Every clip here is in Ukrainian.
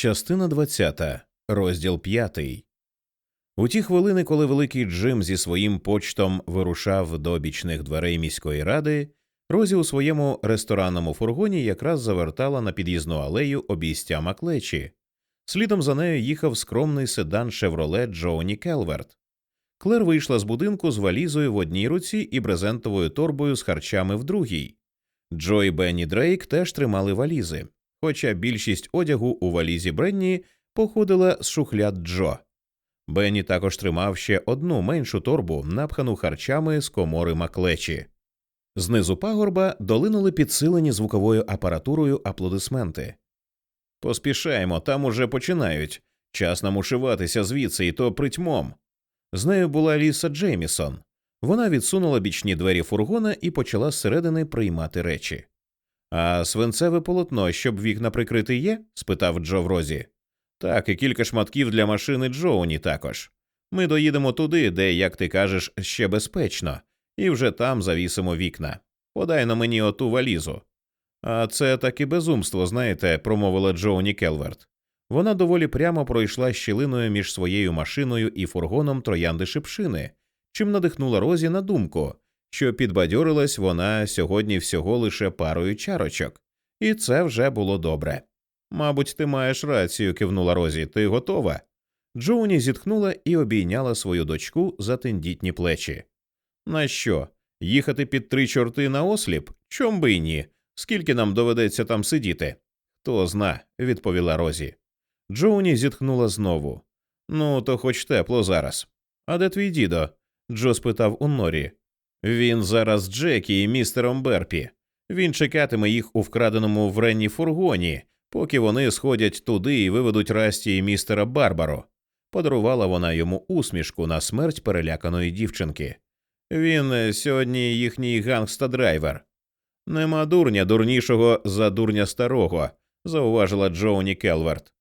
Частина 20, розділ 5. У ті хвилини, коли великий Джим зі своїм почтом вирушав до бічних дверей міської ради, Розі у своєму ресторанному фургоні якраз завертала на під'їзну алею обійстя Маклечі. Слідом за нею їхав скромний седан Шевроле Джоуні Келверт. Клер вийшла з будинку з валізою в одній руці і брезентовою торбою з харчами в другій. Джо і Бенні Дрейк теж тримали валізи, хоча більшість одягу у валізі Бренні походила з шухляд Джо. Бенні також тримав ще одну меншу торбу, напхану харчами з комори Маклечі. Знизу пагорба долинули підсилені звуковою апаратурою аплодисменти. Поспішаємо, там уже починають. Час нам ушиватися звідси, і то притьмом. З нею була Ліса Джеймісон. Вона відсунула бічні двері фургона і почала зсередини приймати речі. А свинцеве полотно, щоб вікна прикрити є? спитав Джо в розі. Так, і кілька шматків для машини Джоуні також. Ми доїдемо туди, де, як ти кажеш, ще безпечно, і вже там завісимо вікна. Подай на мені оту валізу. А це таки безумство, знаєте, промовила Джоуні Келверт. Вона доволі прямо пройшла щілиною між своєю машиною і фургоном троянди шипшини, чим надихнула Розі на думку, що підбадьорилась вона сьогодні всього лише парою чарочок, і це вже було добре. Мабуть, ти маєш рацію, кивнула Розі. Ти готова? Джоуні зітхнула і обійняла свою дочку за тендітні плечі. На що? Їхати під три чорти на осліп? Чом би й ні? Скільки нам доведеться там сидіти? Хто зна, відповіла Розі. Джоуні зітхнула знову. Ну, то хоч тепло зараз. А де твій дідо? Джо спитав у Норрі. Він зараз з Джекі і містером Берпі. Він чекатиме їх у вкраденому в Ренні фургоні, поки вони сходять туди і виведуть Расті і містера Барбаро. Подарувала вона йому усмішку на смерть переляканої дівчинки. Він є сьогодні їхній гангста-драйвер. Нема дурня дурнішого за дурня старого, зауважила Джоуні Келверт.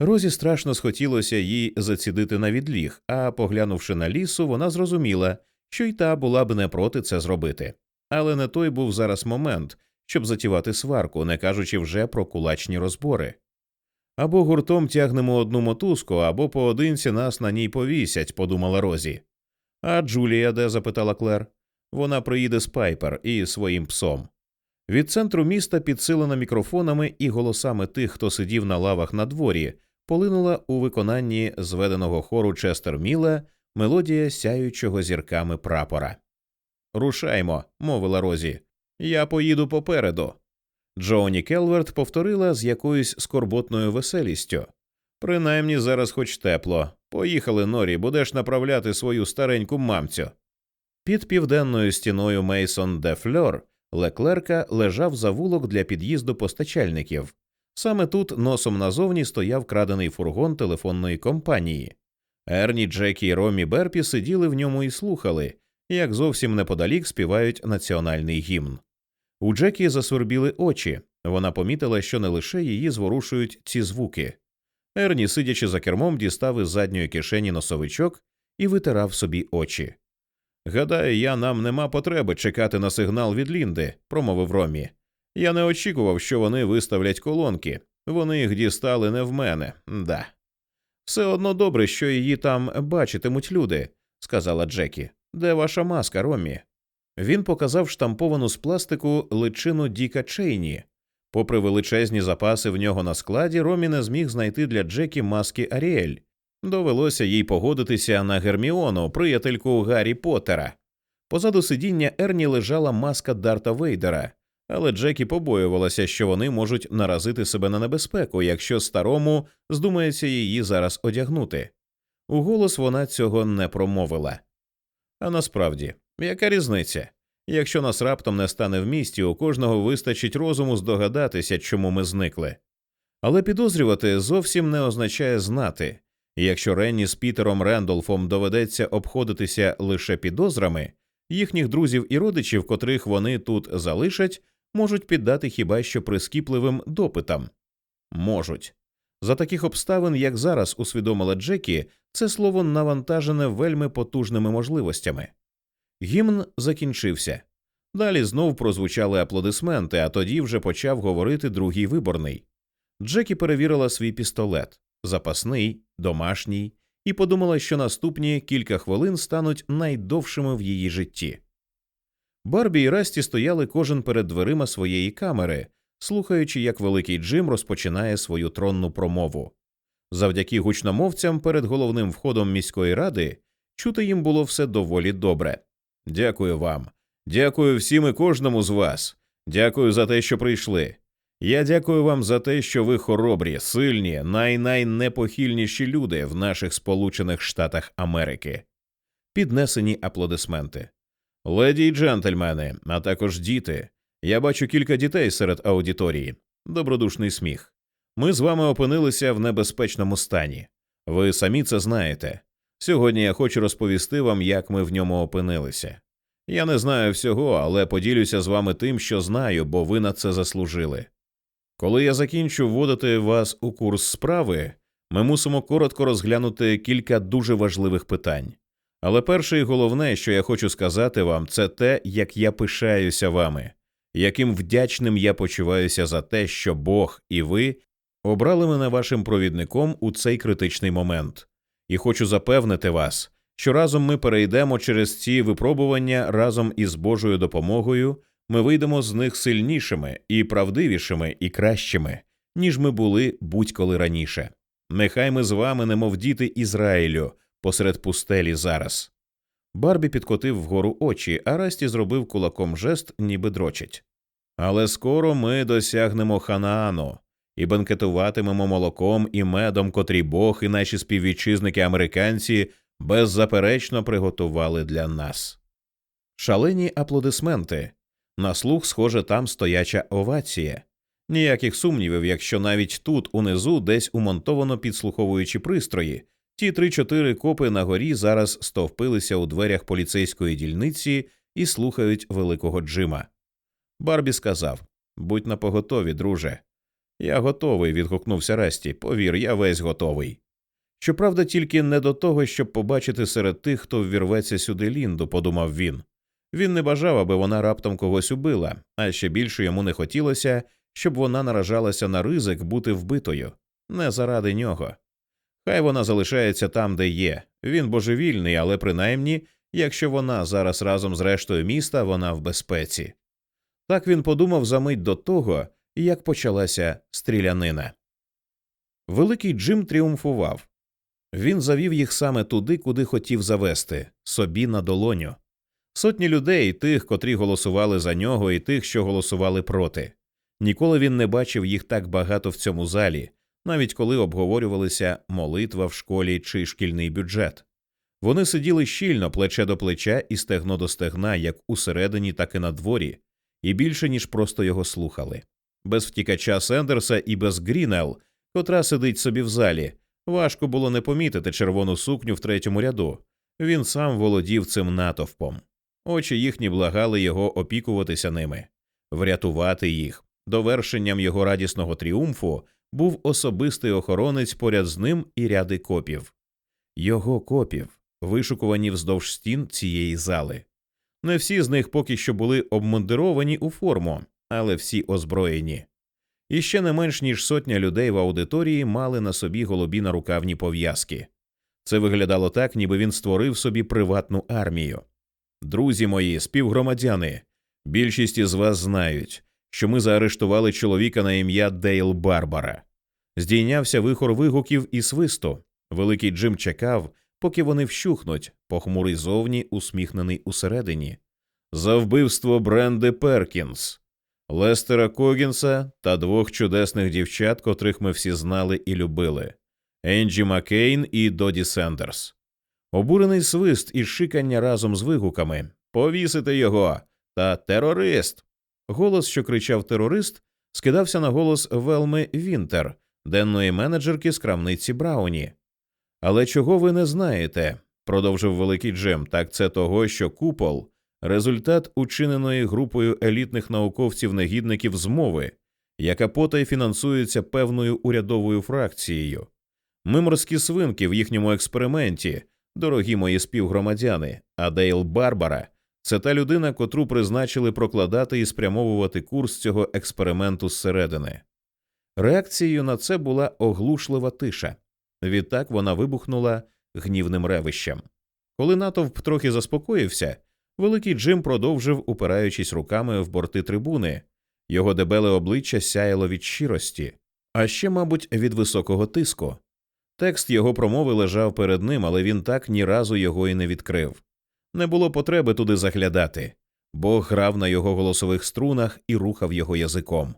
Розі страшно схотілося їй зацідити на відліг, а поглянувши на лісу, вона зрозуміла, що й та була б не проти це зробити. Але не той був зараз момент, щоб затівати сварку, не кажучи вже про кулачні розбори. Або гуртом тягнемо одну мотузку, або поодинці нас на ній повісять, подумала Розі. А Джулія де? запитала Клер. Вона приїде з Пайпер і своїм псом. Від центру міста, підсилена мікрофонами і голосами тих, хто сидів на лавах на дворі, полинула у виконанні зведеного хору Честер Міла мелодія сяючого зірками прапора. Рушаймо, мовила Розі. Я поїду попереду. Джоуні Келверт повторила з якоюсь скорботною веселістю. Принаймні зараз хоч тепло. Поїхали, Норі, будеш направляти свою стареньку мамцю. Під південною стіною Мейсон де Фльор Леклерка лежав завулок для під'їзду постачальників. Саме тут носом назовні стояв крадений фургон телефонної компанії. Ерні, Джекі і Ромі Берпі сиділи в ньому і слухали, як зовсім неподалік співають національний гімн. У Джекі засвербіли очі. Вона помітила, що не лише її зворушують ці звуки. Ерні, сидячи за кермом, дістав із задньої кишені носовичок і витирав собі очі. Гадаю, я нам нема потреби чекати на сигнал від Лінди, промовив Ромі. Я не очікував, що вони виставлять колонки. Вони їх дістали не в мене, да. Все одно добре, що її там бачитимуть люди, сказала Джекі. Де ваша маска, Ромі? Він показав штамповану з пластику личину Діка Чейні. Попри величезні запаси в нього на складі, Ромі не зміг знайти для Джекі маски Аріель. Довелося їй погодитися на Герміону, приятельку Гаррі Поттера. Позаду сидіння Ерні лежала маска Дарта Вейдера, але Джекі побоювалася, що вони можуть наразити себе на небезпеку, якщо старому здумається її зараз одягнути. У голос вона цього не промовила. А насправді, яка різниця? Якщо нас раптом не стане в місті, у кожного вистачить розуму здогадатися, чому ми зникли. Але підозрювати зовсім не означає знати. Якщо Ренні з Пітером Рендолфом доведеться обходитися лише підозрами, їхніх друзів і родичів, котрих вони тут залишать, можуть піддати хіба що прискіпливим допитам. Можуть. За таких обставин, як зараз усвідомила Джекі, це слово навантажене вельми потужними можливостями. Гімн закінчився. Далі знов прозвучали аплодисменти, а тоді вже почав говорити другий виборний. Джекі перевірила свій пістолет запасний, домашній, і подумала, що наступні кілька хвилин стануть найдовшими в її житті. Барбі і Расті стояли кожен перед дверима своєї камери, слухаючи, як великий Джим розпочинає свою тронну промову. Завдяки гучномовцям перед головним входом міської ради чути їм було все доволі добре. Дякую вам, дякую всім і кожному з вас. Дякую за те, що прийшли. Я дякую вам за те, що ви хоробрі, сильні, най-найнепохильніші люди в наших Сполучених Штатах Америки. Піднесені аплодисменти. Леді й джентльмени, а також діти. Я бачу кілька дітей серед аудиторії. Добродушний сміх. Ми з вами опинилися в небезпечному стані. Ви самі це знаєте. Сьогодні я хочу розповісти вам, як ми в ньому опинилися. Я не знаю всього, але поділюся з вами тим, що знаю, бо ви на це заслужили. Коли я закінчу вводити вас у курс справи, ми мусимо коротко розглянути кілька дуже важливих питань. Але перше і головне, що я хочу сказати вам, це те, як я пишаюся вами, яким вдячним я почуваюся за те, що Бог і ви обрали мене вашим провідником у цей критичний момент, і хочу запевнити вас, що разом ми перейдемо через ці випробування разом із Божою допомогою. Ми вийдемо з них сильнішими і правдивішими і кращими, ніж ми були будь-коли раніше. Нехай ми з вами, немов діти Ізраїлю, посеред пустелі зараз. Барбі підкотив вгору очі, а Расті зробив кулаком жест, ніби дрочить. Але скоро ми досягнемо Ханаану і бенкетуватимемо молоком і медом, котрі Бог і наші співвітчизники американці беззаперечно приготували для нас. Шалені аплодисменти. На слух, схоже, там стояча овація. Ніяких сумнівів, якщо навіть тут, унизу, десь умонтовано підслуховуючі пристрої, ті три-чотири копи на горі зараз стовпилися у дверях поліцейської дільниці і слухають великого Джима. Барбі сказав Будь напоготові, друже. Я готовий, відгукнувся Расті. Повір, я весь готовий. Щоправда, тільки не до того, щоб побачити серед тих, хто ввірветься сюди Лінду, подумав він. Він не бажав, аби вона раптом когось убила, а ще більше йому не хотілося, щоб вона наражалася на ризик бути вбитою, не заради нього. Хай вона залишається там, де є. Він божевільний, але принаймні, якщо вона зараз разом з рештою міста, вона в безпеці. Так він подумав за мить до того, як почалася стрілянина. Великий Джим тріумфував. Він завів їх саме туди, куди хотів завести собі на долоню. Сотні людей, тих, котрі голосували за нього, і тих, що голосували проти. Ніколи він не бачив їх так багато в цьому залі, навіть коли обговорювалися молитва в школі чи шкільний бюджет. Вони сиділи щільно плече до плеча і стегно до стегна, як усередині, так і на дворі, і більше ніж просто його слухали. Без втікача Сендерса і без Гріннел, котра сидить собі в залі, важко було не помітити червону сукню в третьому ряду. Він сам володів цим натовпом. Очі їхні благали його опікуватися ними, врятувати їх. Довершенням його радісного тріумфу був особистий охоронець поряд з ним і ряди копів. Його копів, вишукувані вздовж стін цієї зали. Не всі з них поки що були обмундировані у форму, але всі озброєні. І ще не менш ніж сотня людей в аудиторії мали на собі голубі нарукавні пов'язки. Це виглядало так, ніби він створив собі приватну армію. Друзі мої, співгромадяни, більшість із вас знають, що ми заарештували чоловіка на ім'я Дейл Барбара. Здійнявся вихор вигуків і свисту. Великий Джим чекав, поки вони вщухнуть, похмурий зовні, усміхнений усередині. За вбивство Бренди Перкінс, Лестера Когінса та двох чудесних дівчат, котрих ми всі знали і любили Енджі Маккейн і Доді Сендерс. Обурений свист і шикання разом з вигуками Повісити його та терорист. Голос, що кричав терорист, скидався на голос Велми Вінтер, денної менеджерки з крамниці Брауні. Але чого ви не знаєте, продовжив великий Джім, так це того, що купол результат учиненої групою елітних науковців-негідників змови, яка потай фінансується певною урядовою фракцією. Ми морські свинки в їхньому експерименті, дорогі мої співгромадяни, а Дейл Барбара це та людина, котру призначили прокладати і спрямовувати курс цього експерименту зсередини. Реакцією на це була оглушлива тиша. Відтак вона вибухнула гнівним ревищем. Коли натовп трохи заспокоївся, великий Джим продовжив, упираючись руками в борти трибуни. Його дебеле обличчя сяяло від щирості, а ще, мабуть, від високого тиску. Текст його промови лежав перед ним, але він так ні разу його і не відкрив. Не було потреби туди заглядати. Бог грав на його голосових струнах і рухав його язиком.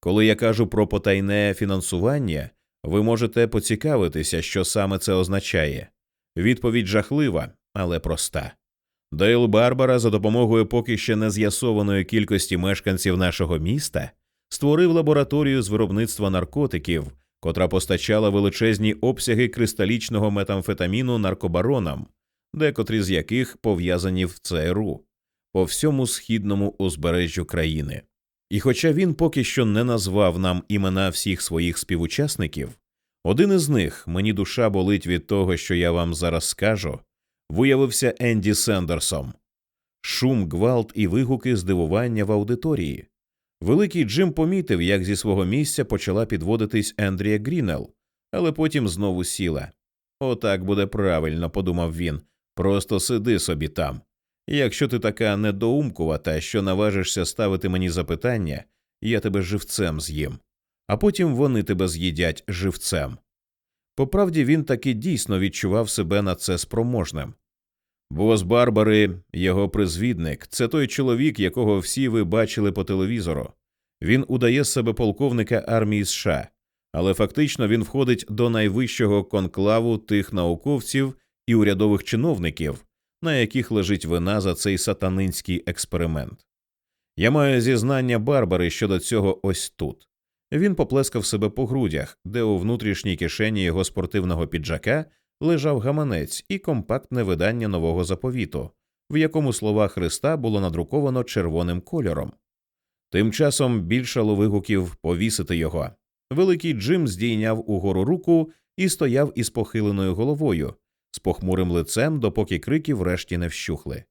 Коли я кажу про потайне фінансування, ви можете поцікавитися, що саме це означає. Відповідь жахлива, але проста. Дейл Барбара за допомогою поки ще не з'ясованої кількості мешканців нашого міста створив лабораторію з виробництва наркотиків, котра постачала величезні обсяги кристалічного метамфетаміну наркобаронам, декотрі з яких пов'язані з ЦРУ по всьому східному узбережжю країни. І хоча він поки що не назвав нам імена всіх своїх співучасників, один із них мені душа болить від того, що я вам зараз скажу, виявився Енді Сендерсом. Шум, гвалт і вигуки здивування в аудиторії. Великий Джим помітив, як зі свого місця почала підводитись Ендрія Гріннел, але потім знову сіла. Отак буде правильно, подумав він. Просто сиди собі там. Якщо ти така недоумкувата, що наважишся ставити мені запитання, я тебе живцем з'їм, а потім вони тебе з'їдять живцем. Поправді він таки дійсно відчував себе на це спроможним. Бос Барбари, його призвідник, це той чоловік, якого всі ви бачили по телевізору. Він удає себе полковника армії США, але фактично він входить до найвищого конклаву тих науковців і урядових чиновників, на яких лежить вина за цей сатанинський експеримент. Я маю зізнання Барбари щодо цього ось тут. Він поплескав себе по грудях, де у внутрішній кишені його спортивного піджака лежав гаманець і компактне видання нового заповіту, в якому слова Христа було надруковано червоним кольором. Тим часом більшало вигуків повісити його. Великий Джим здійняв угору руку і стояв із похиленою головою, з похмурим лицем, допоки крики врешті не вщухли.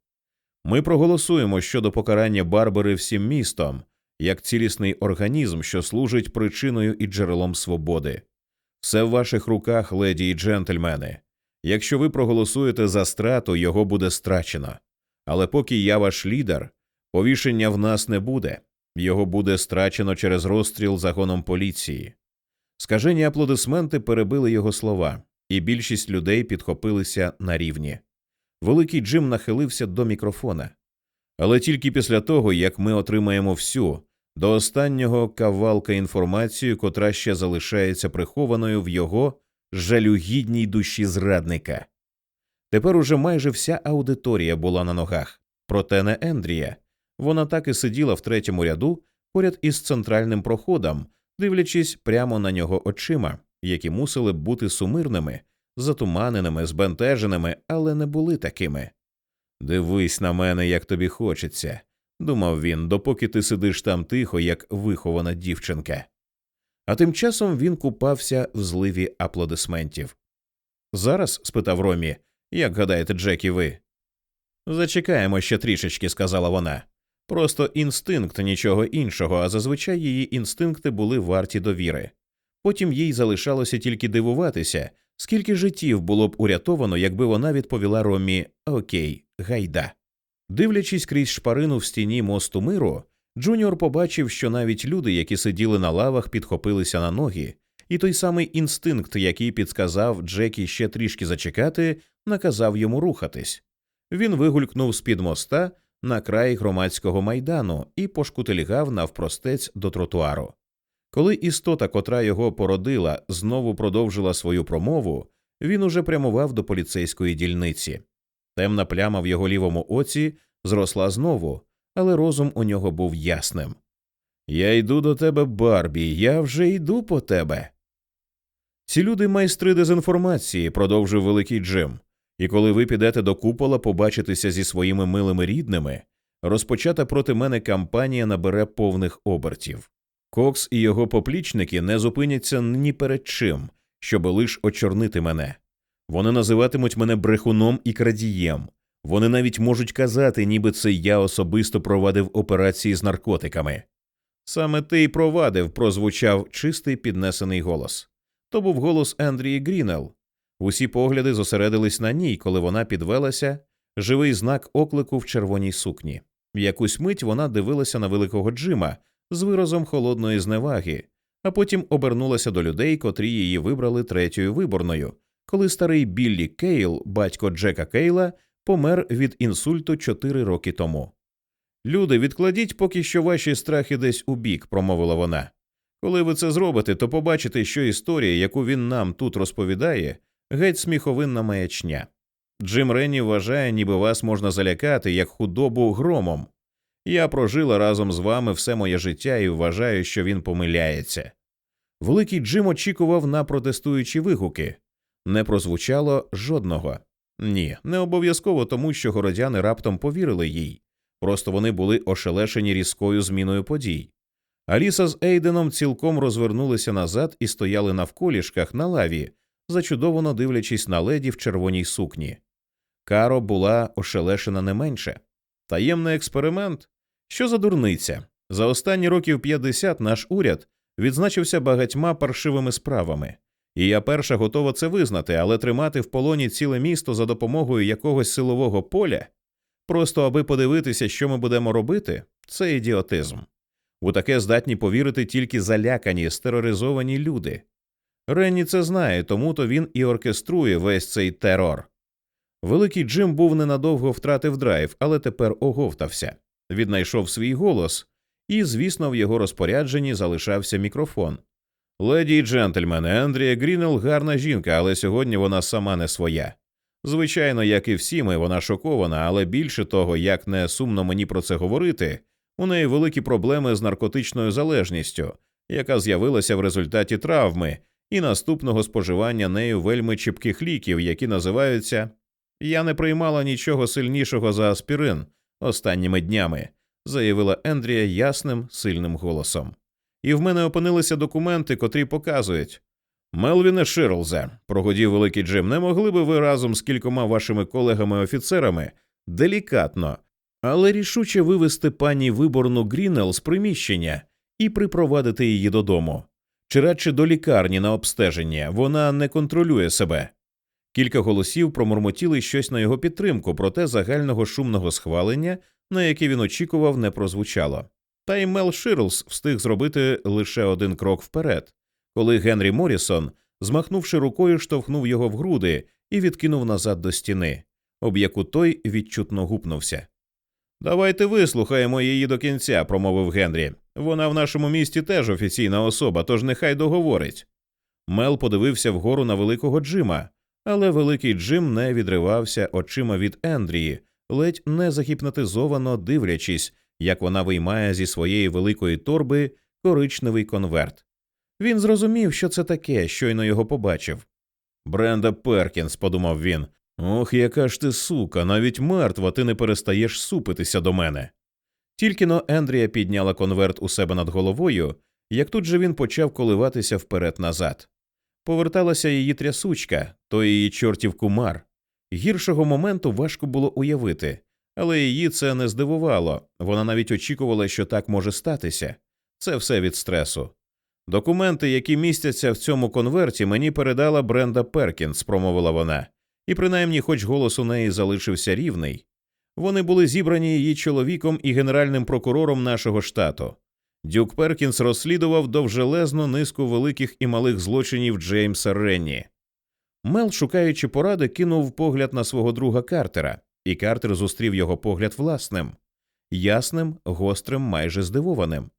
Ми проголосуємо щодо покарання Барбари всім містом, як цілісний організм, що служить причиною і джерелом свободи. Все в ваших руках, леді і джентльмени. Якщо ви проголосуєте за страту, його буде страчено. Але поки я ваш лідер, повішення в нас не буде, його буде страчено через розстріл загоном поліції. Скажені аплодисменти перебили його слова, і більшість людей підхопилися на рівні. Великий Джим нахилився до мікрофона. Але тільки після того, як ми отримаємо всю до останнього кавалка інформацію, котра ще залишається прихованою в його жалюгідній душі зрадника. Тепер уже майже вся аудиторія була на ногах, проте не Ендрія. Вона так і сиділа в третьому ряду поряд із центральним проходом, дивлячись прямо на нього очима, які мусили б бути сумирними, затуманеними, збентеженими, але не були такими. Дивись на мене, як тобі хочеться, думав він, допоки ти сидиш там тихо, як вихована дівчинка. А тим часом він купався в зливі аплодисментів. Зараз? спитав Ромі, як гадаєте, Джекі, ви? Зачекаємо ще трішечки, сказала вона. Просто інстинкт нічого іншого, а зазвичай її інстинкти були варті довіри. Потім їй залишалося тільки дивуватися, скільки життів було б урятовано, якби вона відповіла Ромі Окей, гайда. Дивлячись крізь шпарину в стіні мосту миру, Джуніор побачив, що навіть люди, які сиділи на лавах, підхопилися на ноги, і той самий інстинкт, який підсказав Джекі ще трішки зачекати, наказав йому рухатись. Він вигулькнув з-під моста на край громадського майдану і пошкутильгав навпростець до тротуару. Коли істота, котра його породила, знову продовжила свою промову, він уже прямував до поліцейської дільниці. Темна пляма в його лівому оці зросла знову, але розум у нього був ясним. Я йду до тебе, Барбі, я вже йду по тебе. Ці люди майстри дезінформації, продовжив великий Джим, і коли ви підете до купола побачитися зі своїми милими рідними, розпочата проти мене кампанія набере повних обертів. Кокс і його поплічники не зупиняться ні перед чим, щоб лиш очорнити мене. Вони називатимуть мене брехуном і крадієм. Вони навіть можуть казати, ніби це я особисто провадив операції з наркотиками. Саме ти й провадив, прозвучав чистий піднесений голос. То був голос Ендрії Грінел. Усі погляди зосередились на ній, коли вона підвелася, живий знак оклику в червоній сукні. Якусь мить вона дивилася на великого Джима з виразом холодної зневаги, а потім обернулася до людей, котрі її вибрали третьою виборною, коли старий Біллі Кейл, батько Джека Кейла, помер від інсульту чотири роки тому. Люди, відкладіть поки що ваші страхи десь у бік, промовила вона. Коли ви це зробите, то побачите, що історія, яку він нам тут розповідає, геть сміховинна маячня. Джим Ренні вважає, ніби вас можна залякати як худобу громом. Я прожила разом з вами все моє життя і вважаю, що він помиляється. Великий Джим очікував на протестуючі вигуки. Не прозвучало жодного. Ні, не обов'язково тому, що городяни раптом повірили їй. Просто вони були ошелешені різкою зміною подій. Аліса з Ейденом цілком розвернулися назад і стояли навколішках на лаві, зачудовано дивлячись на леді в червоній сукні. Каро була ошелешена не менше. Таємний експеримент? Що за дурниця? За останні років 50 наш уряд відзначився багатьма паршивими справами, і я перша готова це визнати, але тримати в полоні ціле місто за допомогою якогось силового поля, просто аби подивитися, що ми будемо робити, це ідіотизм. У таке здатні повірити тільки залякані, стероризовані люди. Ренні це знає, тому то він й оркеструє весь цей терор. Великий Джим був ненадовго втратив драйв, але тепер оговтався, віднайшов свій голос, і, звісно, в його розпорядженні залишався мікрофон. Леді й джентльмени, Ендрія Грінел гарна жінка, але сьогодні вона сама не своя. Звичайно, як і всі ми, вона шокована, але більше того, як не сумно мені про це говорити, у неї великі проблеми з наркотичною залежністю, яка з'явилася в результаті травми і наступного споживання нею вельми чіпких ліків, які називаються Я не приймала нічого сильнішого за аспірин останніми днями, заявила Ендрія ясним, сильним голосом. І в мене опинилися документи, котрі показують. Мелвіне Ширлзе, прогудів великий Джим, не могли би ви разом з кількома вашими колегами-офіцерами делікатно, але рішуче вивести пані виборну Грінел з приміщення і припровадити її додому, чи радше до лікарні на обстеження вона не контролює себе. Кілька голосів промурмотіли щось на його підтримку, проте загального шумного схвалення, на яке він очікував, не прозвучало. Та й Мел Ширлс встиг зробити лише один крок вперед, коли Генрі Морісон, змахнувши рукою, штовхнув його в груди і відкинув назад до стіни, об яку той відчутно гупнувся. Давайте вислухаємо її до кінця, промовив Генрі. Вона в нашому місті теж офіційна особа, тож нехай договорить. Мел подивився вгору на великого Джима, але великий Джим не відривався очима від Ендрії, ледь не загіпнотизовано дивлячись, як вона виймає зі своєї великої торби коричневий конверт. Він зрозумів, що це таке, щойно його побачив. Бренда Перкінс, подумав він. Ох, яка ж ти сука, навіть мертва, ти не перестаєш супитися до мене. Тільки но Ендрія підняла конверт у себе над головою, як тут же він почав коливатися вперед назад. Поверталася її трясучка, то її чортів кумар. Гіршого моменту важко було уявити, але її це не здивувало вона навіть очікувала, що так може статися. Це все від стресу. Документи, які містяться в цьому конверті, мені передала Бренда Перкінс, промовила вона, і принаймні, хоч голос у неї залишився рівний. Вони були зібрані її чоловіком і генеральним прокурором нашого штату. Дюк Перкінс розслідував довжелезну низку великих і малих злочинів Джеймса Ренні. Мел, шукаючи поради, кинув погляд на свого друга Картера, і Картер зустрів його погляд власним, ясним, гострим, майже здивованим.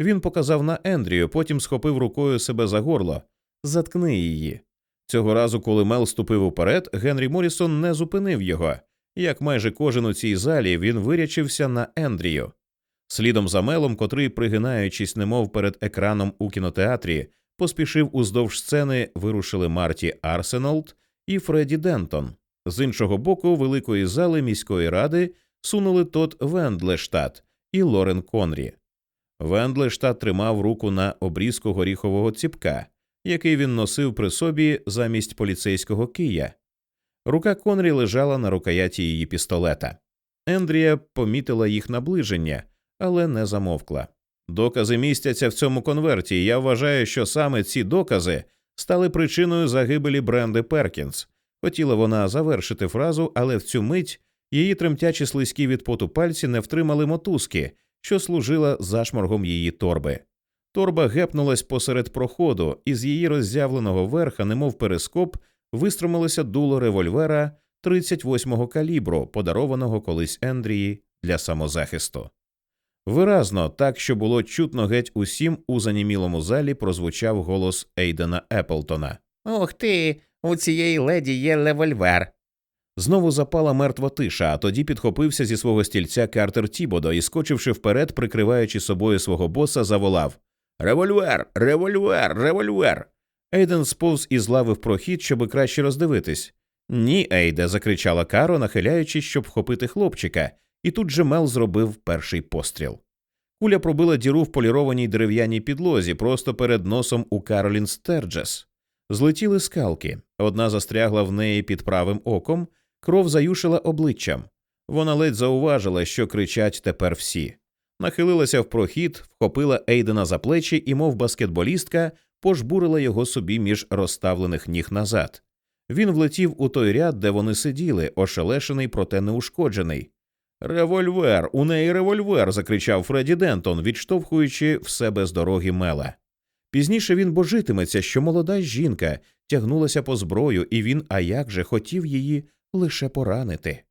Він показав на Ендрію, потім схопив рукою себе за горло. Заткни її. Цього разу, коли Мел ступив уперед, Генрі Морісон не зупинив його. Як майже кожен у цій залі, він вирячився на Ендрію. Слідом за Мелом, котрий, пригинаючись, немов перед екраном у кінотеатрі, поспішив уздовж сцени, вирушили Марті Арсенолд і Фредді Дентон. З іншого боку, великої зали міської ради сунули Тод Вендлстат і Лорен Конрі. Вендлештат тримав руку на обрізку горіхового ціпка, який він носив при собі замість поліцейського кия. Рука Конрі лежала на рукояті її пістолета. Ендрія помітила їх наближення, але не замовкла. Докази містяться в цьому конверті, і я вважаю, що саме ці докази стали причиною загибелі Бренди Перкінс. Хотіла вона завершити фразу, але в цю мить її тремтячі слизькі від поту пальці не втримали мотузки, що служила зашморгом її торби. Торба гепнулась посеред проходу, і з її роззявленого верха, немов перископ, виструмилося дуло револьвера 38-го калібру, подарованого колись Ендрії для самозахисту. Виразно, так що було чутно геть усім у занімілому залі, прозвучав голос Ейдена Еплтона. Ух ти, у цієї леді є револьвер. Знову запала мертва тиша, а тоді підхопився зі свого стільця Картер Тібодо і, скочивши вперед, прикриваючи собою свого боса, заволав Револьвер, револьвер, револьвер. Ейден сповз із лави в прохід, щоби краще роздивитись. Ні, Ейде, закричала Каро, нахиляючись, щоб вхопити хлопчика, і тут же Мел зробив перший постріл. Куля пробила діру в полірованій дерев'яній підлозі просто перед носом у Каролін Стерджес. Злетіли скалки. Одна застрягла в неї під правим оком, кров заюшила обличчям. Вона ледь зауважила, що кричать тепер всі. Нахилилася в прохід, вхопила Ейдена за плечі і, мов баскетболістка, пожбурила його собі між розставлених ніг назад. Він влетів у той ряд, де вони сиділи, ошелешений, проте неушкоджений. Револьвер, у неї револьвер. закричав Фредді Дентон, відштовхуючи в себе з дороги Мела. Пізніше він божитиметься, що молода жінка тягнулася по зброю, і він, а як же, хотів її лише поранити.